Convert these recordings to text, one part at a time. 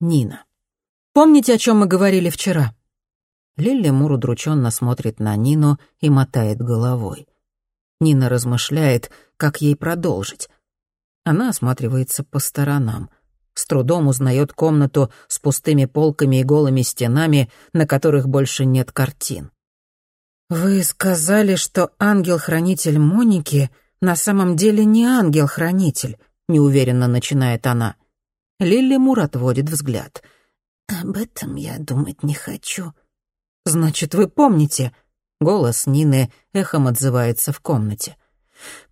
Нина. «Помните, о чем мы говорили вчера?» Лилли Мур удрученно смотрит на Нину и мотает головой. Нина размышляет, как ей продолжить. Она осматривается по сторонам. С трудом узнает комнату с пустыми полками и голыми стенами, на которых больше нет картин. «Вы сказали, что ангел-хранитель Моники на самом деле не ангел-хранитель», — неуверенно начинает она. Лилли Мур отводит взгляд. «Об этом я думать не хочу». «Значит, вы помните?» Голос Нины эхом отзывается в комнате.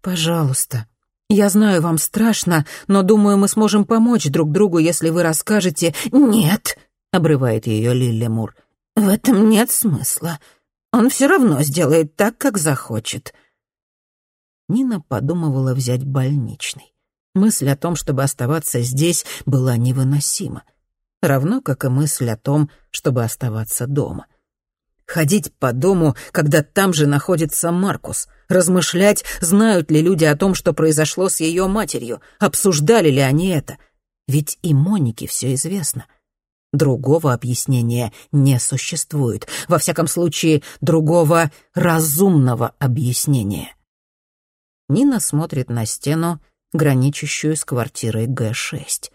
«Пожалуйста, я знаю, вам страшно, но думаю, мы сможем помочь друг другу, если вы расскажете...» «Нет», — обрывает ее Лилли Мур. «В этом нет смысла. Он все равно сделает так, как захочет». Нина подумывала взять больничный. Мысль о том, чтобы оставаться здесь, была невыносима. Равно как и мысль о том, чтобы оставаться дома. Ходить по дому, когда там же находится Маркус. Размышлять, знают ли люди о том, что произошло с ее матерью. Обсуждали ли они это. Ведь и Монике все известно. Другого объяснения не существует. Во всяком случае, другого разумного объяснения. Нина смотрит на стену, граничащую с квартирой Г-6.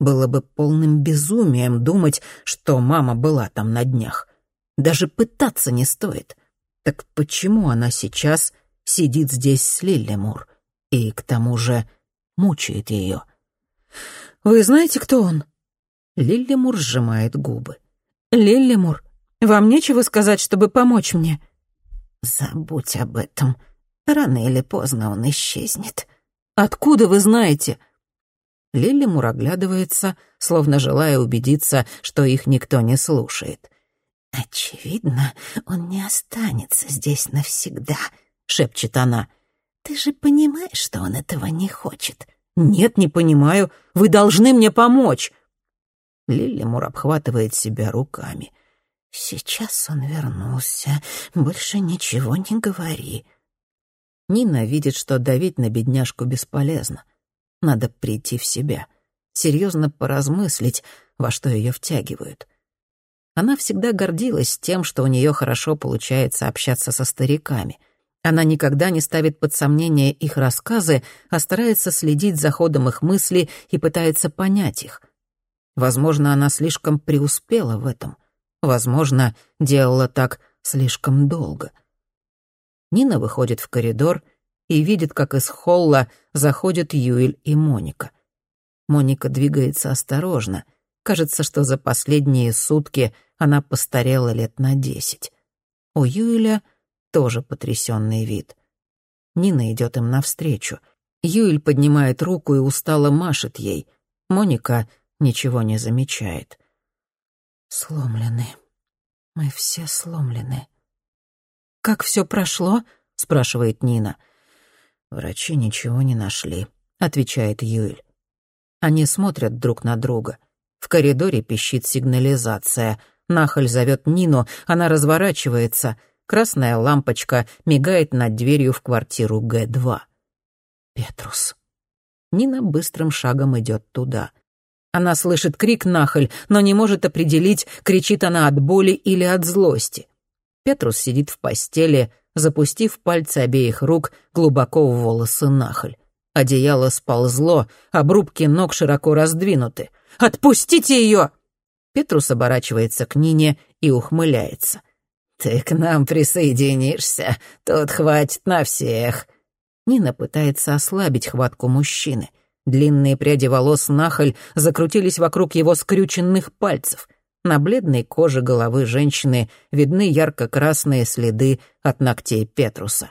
Было бы полным безумием думать, что мама была там на днях. Даже пытаться не стоит. Так почему она сейчас сидит здесь с Лиллимур и, к тому же, мучает ее? «Вы знаете, кто он?» Лиллимур сжимает губы. «Лиллимур, вам нечего сказать, чтобы помочь мне?» «Забудь об этом. Рано или поздно он исчезнет». Откуда вы знаете?» Лили Мур оглядывается, словно желая убедиться, что их никто не слушает. «Очевидно, он не останется здесь навсегда», — шепчет она. «Ты же понимаешь, что он этого не хочет?» «Нет, не понимаю. Вы должны мне помочь!» Лили Мур обхватывает себя руками. «Сейчас он вернулся. Больше ничего не говори». Нина видит, что давить на бедняжку бесполезно. Надо прийти в себя, серьезно поразмыслить, во что ее втягивают. Она всегда гордилась тем, что у нее хорошо получается общаться со стариками. Она никогда не ставит под сомнение их рассказы, а старается следить за ходом их мысли и пытается понять их. Возможно, она слишком преуспела в этом. Возможно, делала так слишком долго — Нина выходит в коридор и видит, как из холла заходят Юэль и Моника. Моника двигается осторожно. Кажется, что за последние сутки она постарела лет на десять. У Юэля тоже потрясенный вид. Нина идет им навстречу. Юэль поднимает руку и устало машет ей. Моника ничего не замечает. «Сломлены. Мы все сломлены», «Как все прошло?» — спрашивает Нина. «Врачи ничего не нашли», — отвечает Юэль. Они смотрят друг на друга. В коридоре пищит сигнализация. Нахаль зовет Нину, она разворачивается. Красная лампочка мигает над дверью в квартиру Г-2. Петрус. Нина быстрым шагом идет туда. Она слышит крик Нахаль, но не может определить, кричит она от боли или от злости. Петрус сидит в постели, запустив пальцы обеих рук глубоко в волосы нахаль. Одеяло сползло, обрубки ног широко раздвинуты. «Отпустите ее!» Петрус оборачивается к Нине и ухмыляется. «Ты к нам присоединишься, тут хватит на всех». Нина пытается ослабить хватку мужчины. Длинные пряди волос нахаль закрутились вокруг его скрюченных пальцев — на бледной коже головы женщины видны ярко-красные следы от ногтей Петруса.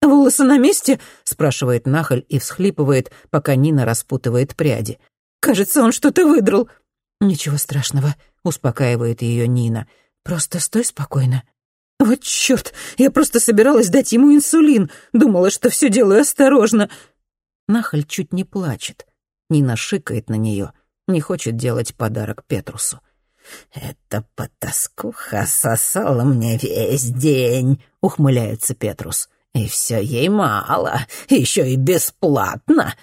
«Волосы на месте?» — спрашивает Нахаль и всхлипывает, пока Нина распутывает пряди. «Кажется, он что-то выдрал». «Ничего страшного», — успокаивает ее Нина. «Просто стой спокойно». «Вот черт, я просто собиралась дать ему инсулин. Думала, что все делаю осторожно». Нахаль чуть не плачет. Нина шикает на нее, не хочет делать подарок Петрусу. «Эта потаскуха сосала мне весь день», — ухмыляется Петрус. «И все ей мало, еще и бесплатно».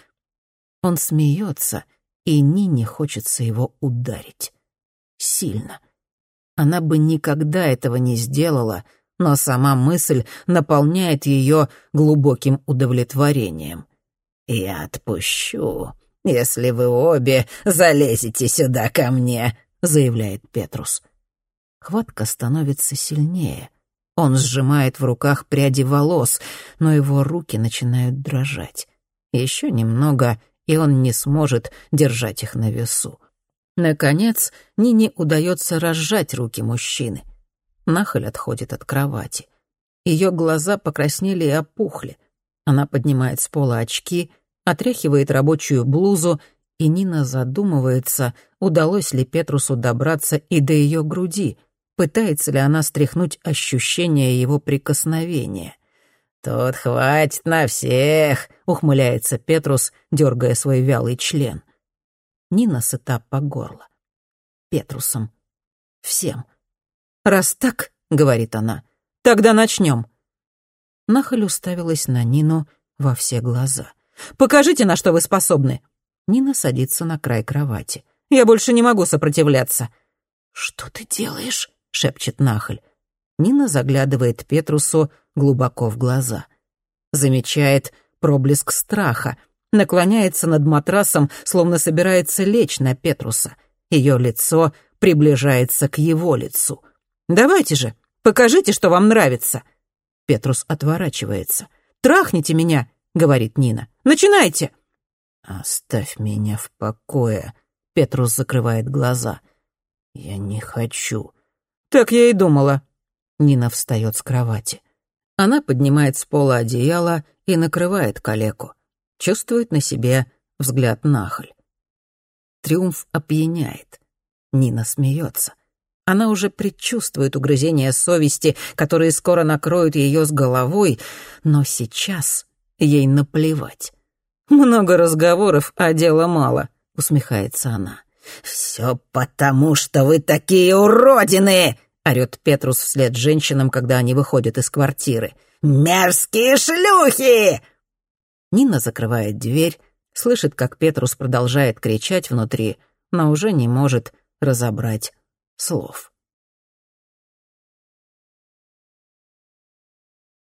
Он смеется, и Нине хочется его ударить. Сильно. Она бы никогда этого не сделала, но сама мысль наполняет ее глубоким удовлетворением. «Я отпущу, если вы обе залезете сюда ко мне», — заявляет Петрус. Хватка становится сильнее. Он сжимает в руках пряди волос, но его руки начинают дрожать. Еще немного, и он не сможет держать их на весу. Наконец, Нине удается разжать руки мужчины. Нахаль отходит от кровати. Ее глаза покраснели и опухли. Она поднимает с пола очки, отряхивает рабочую блузу, и Нина задумывается, удалось ли Петрусу добраться и до ее груди, пытается ли она стряхнуть ощущение его прикосновения. «Тут хватит на всех», — ухмыляется Петрус, дергая свой вялый член. Нина сыта по горло. Петрусом. Всем. «Раз так», — говорит она, — «тогда начнем». Нахаль уставилась на Нину во все глаза. «Покажите, на что вы способны». Нина садится на край кровати. «Я больше не могу сопротивляться». «Что ты делаешь?» — шепчет Нахаль. Нина заглядывает Петрусу глубоко в глаза. Замечает проблеск страха, наклоняется над матрасом, словно собирается лечь на Петруса. Ее лицо приближается к его лицу. «Давайте же, покажите, что вам нравится». Петрус отворачивается. «Трахните меня», — говорит Нина. «Начинайте». «Оставь меня в покое», — Петрус закрывает глаза. «Я не хочу». «Так я и думала». Нина встает с кровати. Она поднимает с пола одеяло и накрывает калеку. Чувствует на себе взгляд нахаль. Триумф опьяняет. Нина смеется. Она уже предчувствует угрызения совести, которые скоро накроют ее с головой, но сейчас ей наплевать. «Много разговоров, а дела мало», — усмехается она. «Все потому, что вы такие уродины!» — орёт Петрус вслед женщинам, когда они выходят из квартиры. «Мерзкие шлюхи!» Нина закрывает дверь, слышит, как Петрус продолжает кричать внутри, но уже не может разобрать слов.